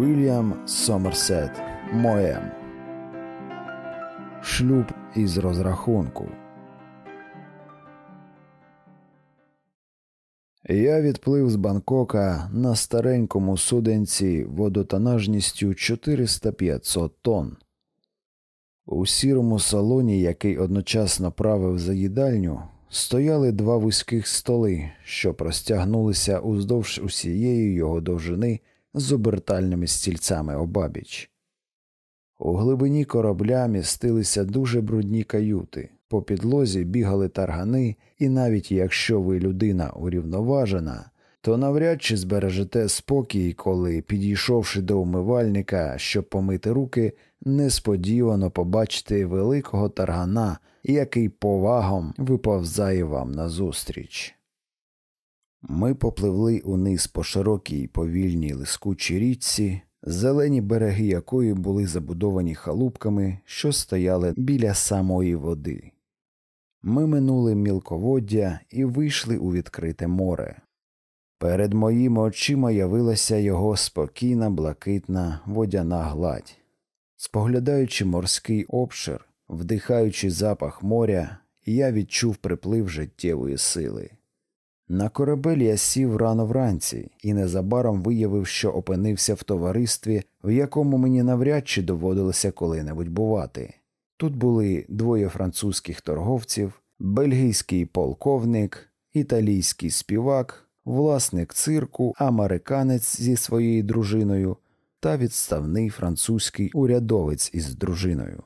Вільям Сомерсет Моем. Шлюб із розрахунку. Я відплив з Бангкока на старенькому суденці водотонажністю 400-500 тонн. У сірому салоні, який одночасно правив за їдальню, стояли два вузьких столи, що простягнулися уздовж усієї його довжини з обертальними стільцями обабіч. У глибині корабля містилися дуже брудні каюти, по підлозі бігали таргани, і навіть якщо ви людина урівноважена, то навряд чи збережете спокій, коли, підійшовши до умивальника, щоб помити руки, несподівано побачите великого таргана, який повагом виповзає вам назустріч. Ми попливли униз по широкій повільній лискучій річці, зелені береги якої були забудовані халупками, що стояли біля самої води. Ми минули мілководдя і вийшли у відкрите море. Перед моїми очима явилася його спокійна, блакитна водяна гладь. Споглядаючи морський обшир, вдихаючи запах моря, я відчув приплив життєвої сили. На корабель я сів рано вранці і незабаром виявив, що опинився в товаристві, в якому мені навряд чи доводилося коли-небудь бувати. Тут були двоє французьких торговців, бельгійський полковник, італійський співак, власник цирку, американець зі своєю дружиною та відставний французький урядовець із дружиною.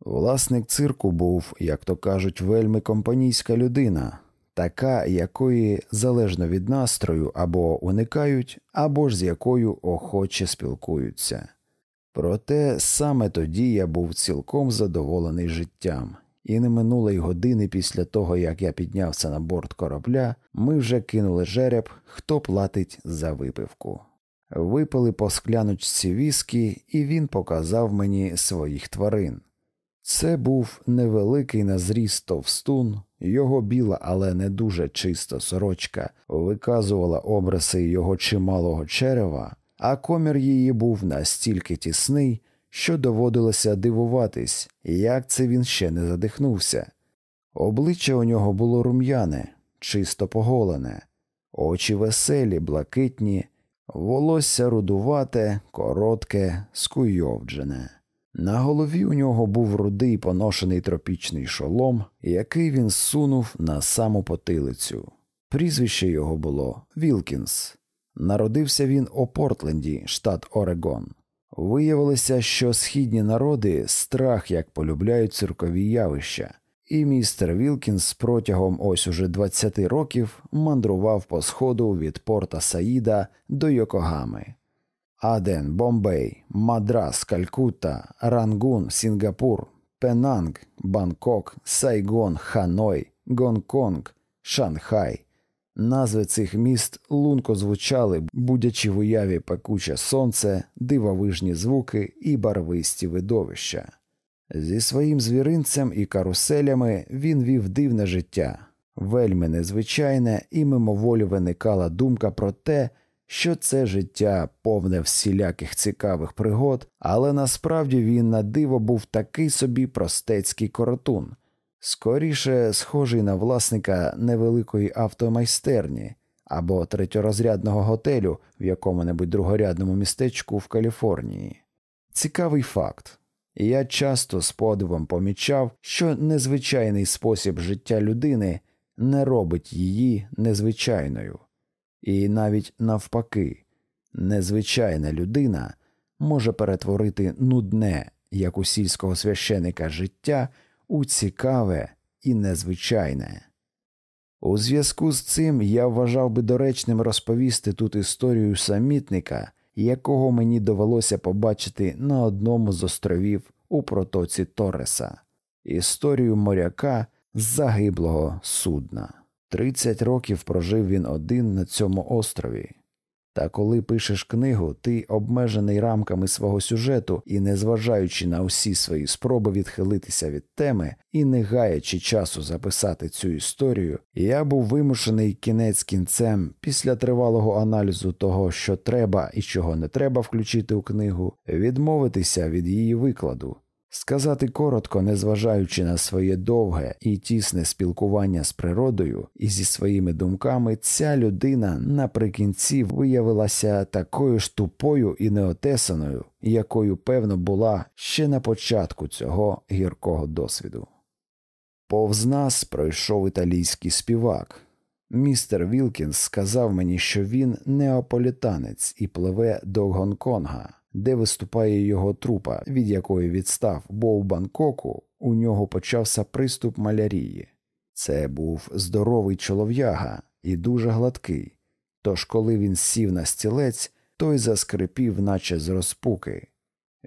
Власник цирку був, як то кажуть, вельми компанійська людина така, якої залежно від настрою або уникають, або ж з якою охоче спілкуються. Проте саме тоді я був цілком задоволений життям, і не минулої години після того, як я піднявся на борт корабля, ми вже кинули жереб, хто платить за випивку. Випили по скляночці віскі, і він показав мені своїх тварин. Це був невеликий на зріст товстун, його біла, але не дуже чиста сорочка виказувала образи його чималого черева, а комір її був настільки тісний, що доводилося дивуватись, як це він ще не задихнувся. Обличчя у нього було рум'яне, чисто поголене, очі веселі, блакитні, волосся рудувате, коротке, скуйовджене. На голові у нього був рудий поношений тропічний шолом, який він сунув на саму потилицю. Прізвище його було Вілкінс. Народився він у Портленді, штат Орегон. Виявилося, що східні народи страх як полюбляють циркові явища, і містер Вілкінс протягом ось уже 20 років мандрував по сходу від порта Саїда до Йокогами. Аден, Бомбей, Мадрас, Калькутта, Рангун, Сінгапур, Пенанг, Бангкок, Сайгон, Ханой, Гонконг, Шанхай. Назви цих міст лунко звучали, будячи в уяві пекуче сонце, дивовижні звуки і барвисті видовища. Зі своїм звіринцем і каруселями він вів дивне життя, вельми незвичайне, і мимоволі виникала думка про те, що це життя повне всіляких цікавих пригод, але насправді він на диво був такий собі простецький коротун, скоріше схожий на власника невеликої автомайстерні або третьорозрядного готелю в якому небудь другорядному містечку в Каліфорнії. Цікавий факт. Я часто з подивом помічав, що незвичайний спосіб життя людини не робить її незвичайною. І навіть навпаки, незвичайна людина може перетворити нудне, як у сільського священика життя, у цікаве і незвичайне. У зв'язку з цим я вважав би доречним розповісти тут історію самітника, якого мені довелося побачити на одному з островів у протоці Торреса, історію моряка загиблого судна. Тридцять років прожив він один на цьому острові. Та коли пишеш книгу, ти обмежений рамками свого сюжету і, незважаючи на усі свої спроби відхилитися від теми і не гаячи часу записати цю історію, я був вимушений кінець кінцем після тривалого аналізу того, що треба і чого не треба включити у книгу, відмовитися від її викладу. Сказати коротко, незважаючи на своє довге і тісне спілкування з природою і зі своїми думками, ця людина наприкінці виявилася такою ж тупою і неотесаною, якою, певно, була ще на початку цього гіркого досвіду. Повз нас пройшов італійський співак. Містер Вілкінс сказав мені, що він неаполітанець і пливе до Гонконга де виступає його трупа, від якої відстав, бо в Бангкоку у нього почався приступ малярії. Це був здоровий чолов'яга і дуже гладкий. Тож, коли він сів на стілець, той заскрипів, наче з розпуки.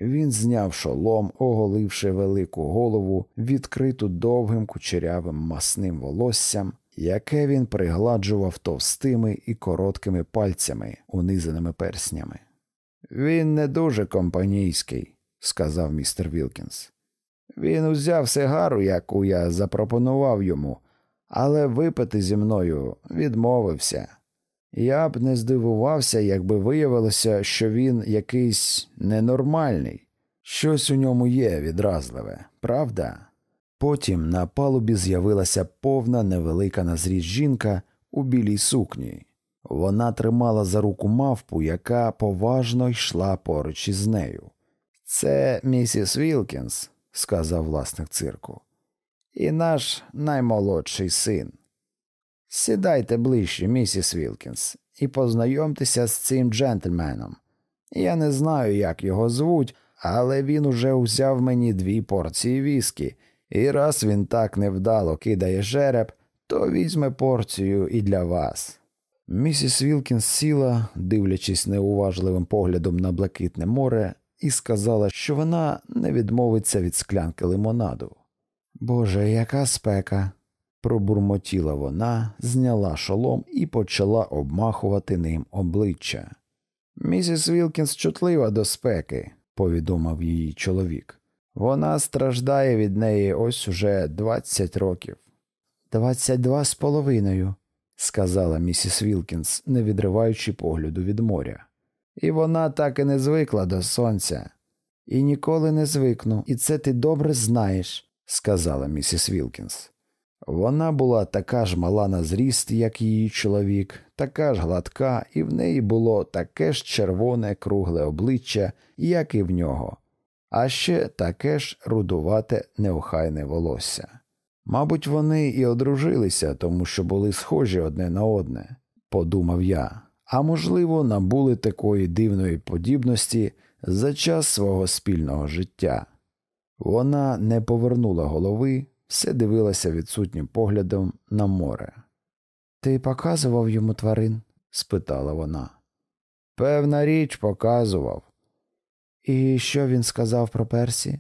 Він зняв шолом, оголивши велику голову, відкриту довгим кучерявим масним волоссям, яке він пригладжував товстими і короткими пальцями, унизаними перснями. Він не дуже компанійський, сказав містер Вілкінс. Він узяв сигару, яку я запропонував йому, але випити зі мною відмовився. Я б не здивувався, якби виявилося, що він якийсь ненормальний. Щось у ньому є відразливе, правда? Потім на палубі з'явилася повна невелика назріст жінка у білій сукні. Вона тримала за руку мавпу, яка поважно йшла поруч із нею. Це місіс Вілкінс, сказав власник цирку, і наш наймолодший син. Сідайте ближче, місіс Вілкінс, і познайомтеся з цим джентльменом. Я не знаю, як його звуть, але він уже взяв мені дві порції віскі, і раз він так невдало кидає жереб, то візьме порцію і для вас. Місіс Вілкінс сіла, дивлячись неуважливим поглядом на блакитне море, і сказала, що вона не відмовиться від склянки лимонаду. Боже, яка спека. пробурмотіла вона, зняла шолом і почала обмахувати ним обличчя. Місіс Вілкінс чутлива до спеки, повідомив її чоловік. Вона страждає від неї ось уже двадцять років. Двадцять два з половиною, сказала місіс Вілкінс, не відриваючи погляду від моря. І вона так і не звикла до сонця. І ніколи не звикну, і це ти добре знаєш, сказала місіс Вілкінс. Вона була така ж мала на зріст, як її чоловік, така ж гладка, і в неї було таке ж червоне кругле обличчя, як і в нього, а ще таке ж рудувате неохайне волосся. Мабуть, вони і одружилися, тому що були схожі одне на одне, подумав я, а можливо, набули такої дивної подібності за час свого спільного життя. Вона не повернула голови, все дивилася відсутнім поглядом на море. Ти показував йому тварин? спитала вона. Певна річ показував. І що він сказав про Персі?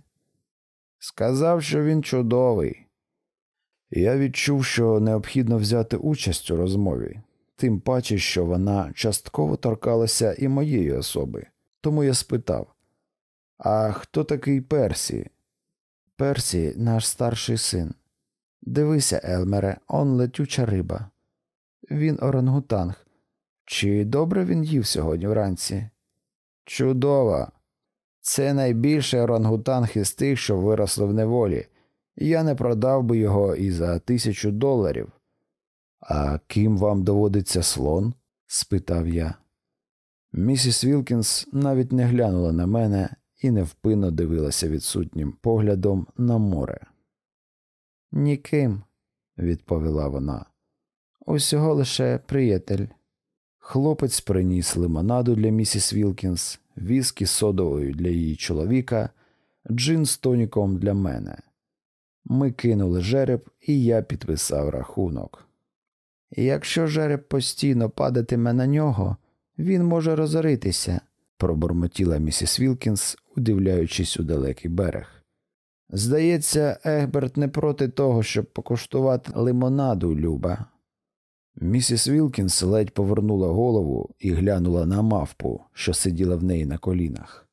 Сказав, що він чудовий. Я відчув, що необхідно взяти участь у розмові, тим паче, що вона частково торкалася і моєї особи, тому я спитав А хто такий Персі? Персі, наш старший син. Дивися, Елмере, он летюча риба. Він орангутанг. Чи добре він їв сьогодні вранці? Чудово. Це найбільший орангутанг із тих, що виросли в неволі. Я не продав би його і за тисячу доларів. А ким вам доводиться слон? спитав я. Місіс Вілкінс навіть не глянула на мене і невпинно дивилася відсутнім поглядом на море. Ніким, відповіла вона. Усього лише приятель. Хлопець приніс лимонаду для місіс Вілкінс, віскі з содовою для її чоловіка, джин з тоніком для мене. Ми кинули жереб, і я підписав рахунок. Якщо жереб постійно падатиме на нього, він може розоритися, пробормотіла місіс Вілкінс, удивляючись у далекий берег. Здається, Егберт не проти того, щоб покуштувати лимонаду, Люба. Місіс Вілкінс ледь повернула голову і глянула на мавпу, що сиділа в неї на колінах.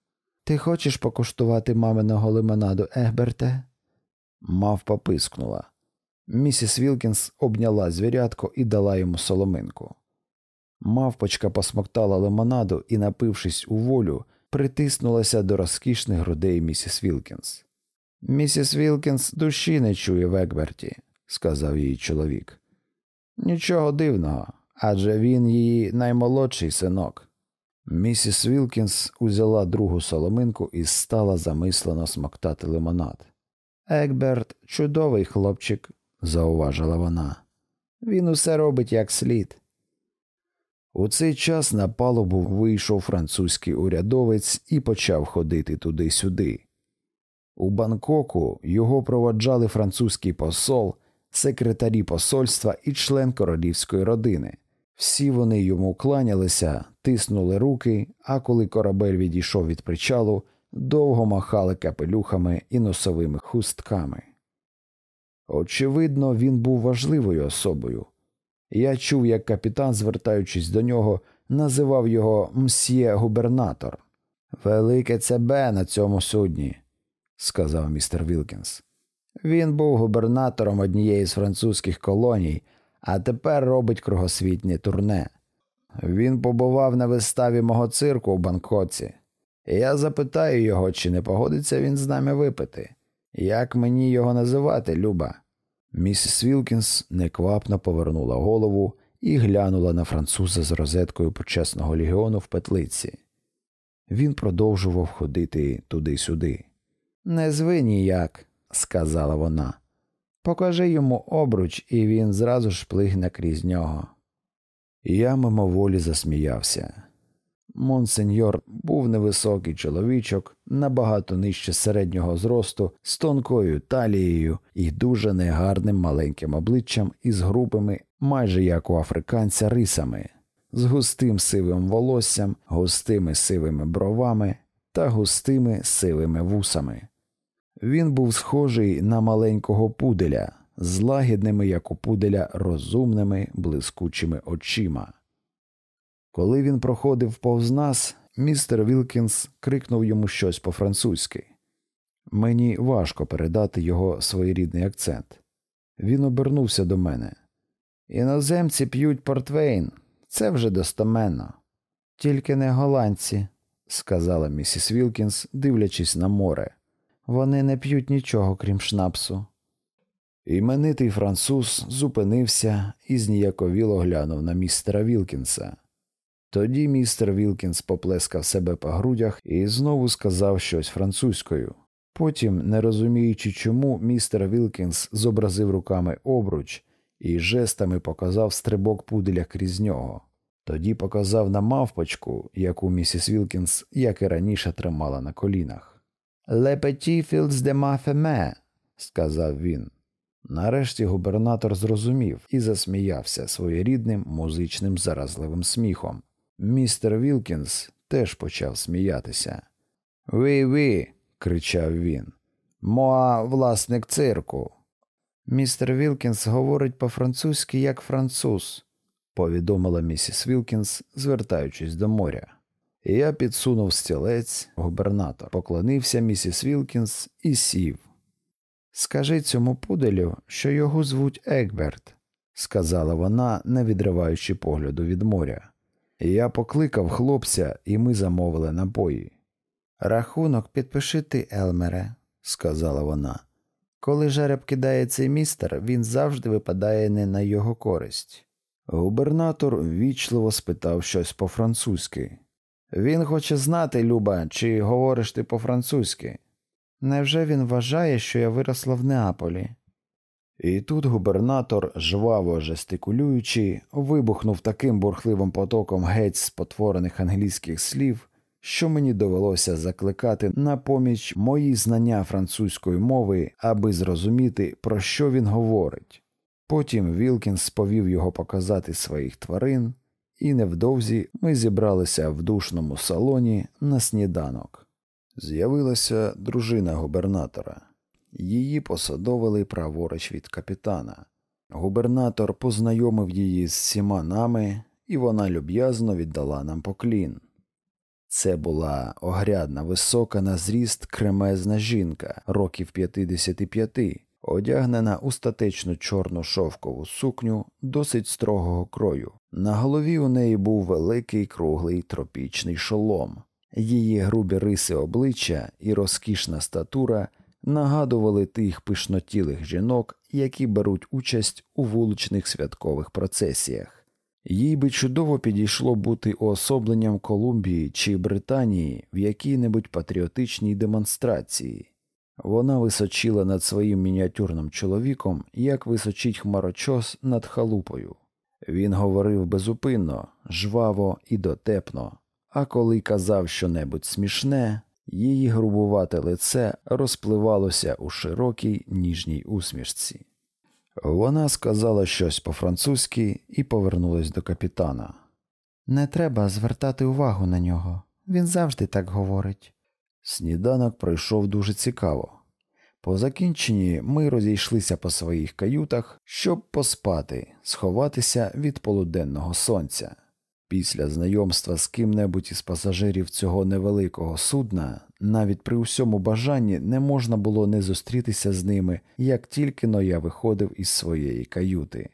Ти хочеш покуштувати маминого лимонаду, Егберте? Мавпа пискнула. Місіс Вілкінс обняла звірятко і дала йому соломинку. Мавпочка посмоктала лимонаду і, напившись уволю, притиснулася до розкішних грудей місіс Вілкінс. Місіс Вілкінс душі не чує в Егберті, сказав її чоловік. Нічого дивного, адже він її наймолодший синок. Місіс Вілкінс узяла другу соломинку і стала замислено смоктати лимонад. Егберт чудовий хлопчик, зауважила вона. Він усе робить як слід. У цей час на палубу вийшов французький урядовець і почав ходити туди-сюди. У Бангкоку його проводжали французький посол, секретарі посольства і член королівської родини. Всі вони йому кланялися, тиснули руки, а коли корабель відійшов від причалу, довго махали капелюхами і носовими хустками. Очевидно, він був важливою особою. Я чув, як капітан, звертаючись до нього, називав його мсьє губернатор. Велике ЦБ на цьому судні, сказав містер Вілкінс. Він був губернатором однієї з французьких колоній, а тепер робить кругосвітнє турне. Він побував на виставі мого цирку у Бангкоці. Я запитаю його, чи не погодиться він з нами випити. Як мені його називати, Люба? Місіс Вілкінс неквапно повернула голову і глянула на француза з розеткою почесного легіону в петлиці. Він продовжував ходити туди-сюди. Не зви ніяк, сказала вона. Покажи йому обруч, і він зразу ж плигне крізь нього. Я мимоволі засміявся. Монсеньор був невисокий чоловічок, набагато нижче середнього зросту, з тонкою талією і дуже негарним маленьким обличчям із грубими, майже як у африканця, рисами, з густим сивим волоссям, густими сивими бровами та густими сивими вусами. Він був схожий на маленького пуделя, з лагідними, як у пуделя, розумними, блискучими очима. Коли він проходив повз нас, містер Вілкінс крикнув йому щось по-французьки. Мені важко передати його своєрідний акцент. Він обернувся до мене. Іноземці п'ють портвейн, це вже достеменно. Тільки не голландці, сказала місіс Вілкінс, дивлячись на море. Вони не п'ють нічого, крім шнапсу. Іменитий француз зупинився і зніяковіло глянув на містера Вілкінса. Тоді містер Вілкінс поплескав себе по грудях і знову сказав щось французькою. Потім, не розуміючи чому, містер Вілкінс зобразив руками обруч і жестами показав стрибок пуделя крізь нього. Тоді показав на мавпочку, яку місіс Вілкінс, як і раніше, тримала на колінах. «Le petit fils de ma – сказав він. Нарешті губернатор зрозумів і засміявся своєрідним музичним заразливим сміхом. Містер Вілкінс теж почав сміятися. Ви, ви, кричав він. Moi власник цирку. Містер Вілкінс говорить по-французьки як француз, повідомила місіс Вілкінс, звертаючись до моря. Я підсунув стілець, губернатор, поклонився місіс Вілкінс і сів. Скажи цьому пуделю, що його звуть Егберт, сказала вона, не відриваючи погляду від моря. Я покликав хлопця, і ми замовили напої. Рахунок підпиши ти, Елмере, сказала вона. Коли жереб кидає цей містер, він завжди випадає не на його користь. Губернатор ввічливо спитав щось по-французьки. Він хоче знати, Люба, чи говориш ти по-французьки. Невже він вважає, що я виросла в Неаполі? І тут губернатор, жваво жестикулюючи, вибухнув таким бурхливим потоком геть спотворених англійських слів, що мені довелося закликати на поміч мої знання французької мови, аби зрозуміти, про що він говорить. Потім Вілкінс повів його показати своїх тварин, і невдовзі ми зібралися в душному салоні на сніданок. З'явилася дружина губернатора. Її посадовили праворуч від капітана. Губернатор познайомив її з всіма нами, і вона люб'язно віддала нам поклін. Це була огрядна, висока на зріст кремезна жінка, років 55, одягнена у статечну чорну шовкову сукню досить строгого крою. На голові у неї був великий круглий тропічний шолом. Її грубі риси обличчя і розкішна статура нагадували тих пишнотілих жінок, які беруть участь у вуличних святкових процесіях. Їй би чудово підійшло бути уособленням Колумбії чи Британії в якій-небудь патріотичній демонстрації. Вона височила над своїм мініатюрним чоловіком, як височить хмарочос над халупою. Він говорив безупинно, жваво і дотепно, а коли казав щонебудь смішне, її грубувате лице розпливалося у широкій ніжній усмішці. Вона сказала щось по-французьки і повернулась до капітана. Не треба звертати увагу на нього, він завжди так говорить. Сніданок пройшов дуже цікаво. По закінченні ми розійшлися по своїх каютах, щоб поспати, сховатися від полуденного сонця. Після знайомства з ким-небудь із пасажирів цього невеликого судна, навіть при усьому бажанні не можна було не зустрітися з ними, як тільки но я виходив із своєї каюти.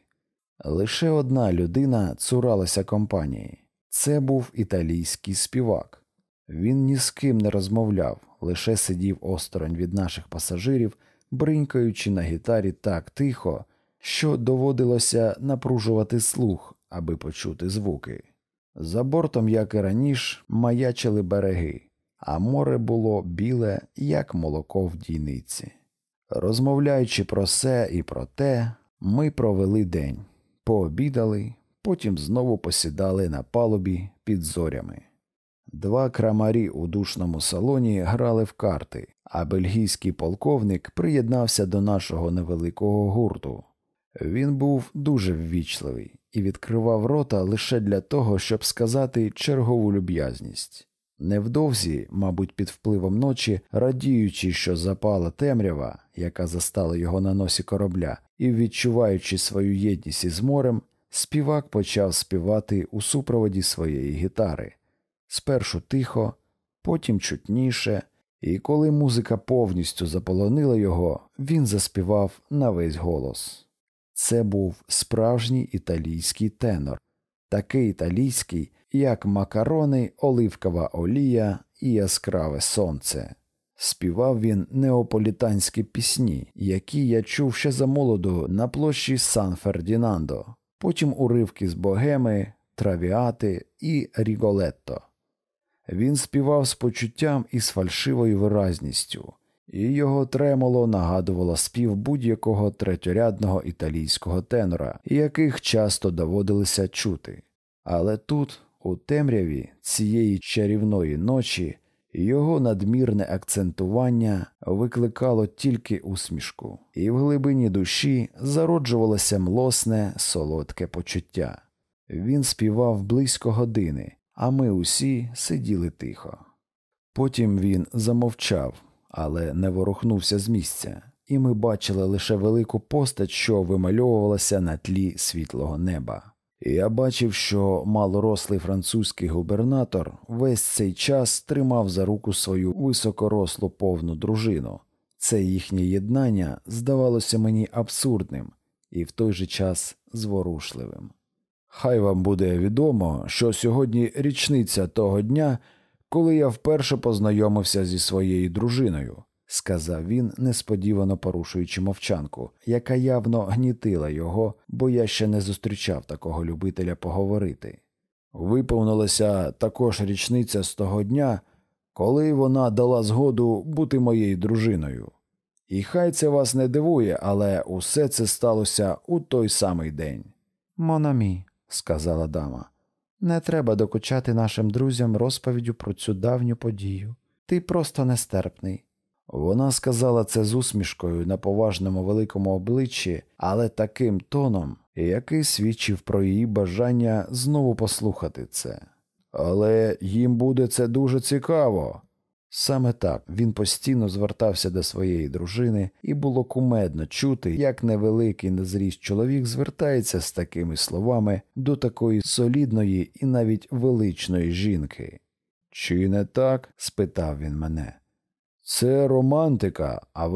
Лише одна людина цуралася компанії це був італійський співак. Він ні з ким не розмовляв, лише сидів осторонь від наших пасажирів, бринькаючи на гітарі так тихо, що доводилося напружувати слух, аби почути звуки. За бортом, як і раніше, маячили береги, а море було біле, як молоко в дійниці. Розмовляючи про все і про те, ми провели день, пообідали, потім знову посідали на палубі під зорями. Два крамарі у душному салоні грали в карти, а бельгійський полковник приєднався до нашого невеликого гурту. Він був дуже ввічливий і відкривав рота лише для того, щоб сказати чергову люб'язність. Невдовзі, мабуть, під впливом ночі, радіючи, що запала темрява, яка застала його на носі корабля, і відчуваючи свою єдність із морем, співак почав співати у супроводі своєї гітари спершу тихо, потім чутніше, і коли музика повністю заполонила його, він заспівав на весь голос. Це був справжній італійський тенор, такий італійський, як макарони, оливкова олія і яскраве сонце. Співав він неополітанські пісні, які я чув ще за молоду на площі Сан Фердінандо, потім уривки з богеми, травіати і ріголетто. Він співав з почуттям і з фальшивою виразністю, і його тремоло нагадувало спів будь-якого третьорядного італійського тенора, яких часто доводилося чути. Але тут, у темряві цієї чарівної ночі, його надмірне акцентування викликало тільки усмішку, і в глибині душі зароджувалося млосне, солодке почуття. Він співав близько години, а ми усі сиділи тихо. Потім він замовчав, але не ворухнувся з місця, і ми бачили лише велику постать, що вимальовувалася на тлі світлого неба. Я бачив, що малорослий французький губернатор весь цей час тримав за руку свою високорослу повну дружину. Це їхнє єднання здавалося мені абсурдним і в той же час зворушливим. Хай вам буде відомо, що сьогодні річниця того дня, коли я вперше познайомився зі своєю дружиною, сказав він, несподівано порушуючи мовчанку, яка явно гнітила його, бо я ще не зустрічав такого любителя поговорити. Виповнилася також річниця з того дня, коли вона дала згоду бути моєю дружиною. І хай це вас не дивує, але усе це сталося у той самий день. Монамі, сказала дама. Не треба докучати нашим друзям розповіддю про цю давню подію. Ти просто нестерпний. Вона сказала це з усмішкою на поважному великому обличчі, але таким тоном, який свідчив про її бажання знову послухати це. Але їм буде це дуже цікаво. Саме так він постійно звертався до своєї дружини, і було кумедно чути, як невеликий незріст чоловік звертається з такими словами до такої солідної і навіть величної жінки. Чи не так? спитав він мене. Це романтика, а вона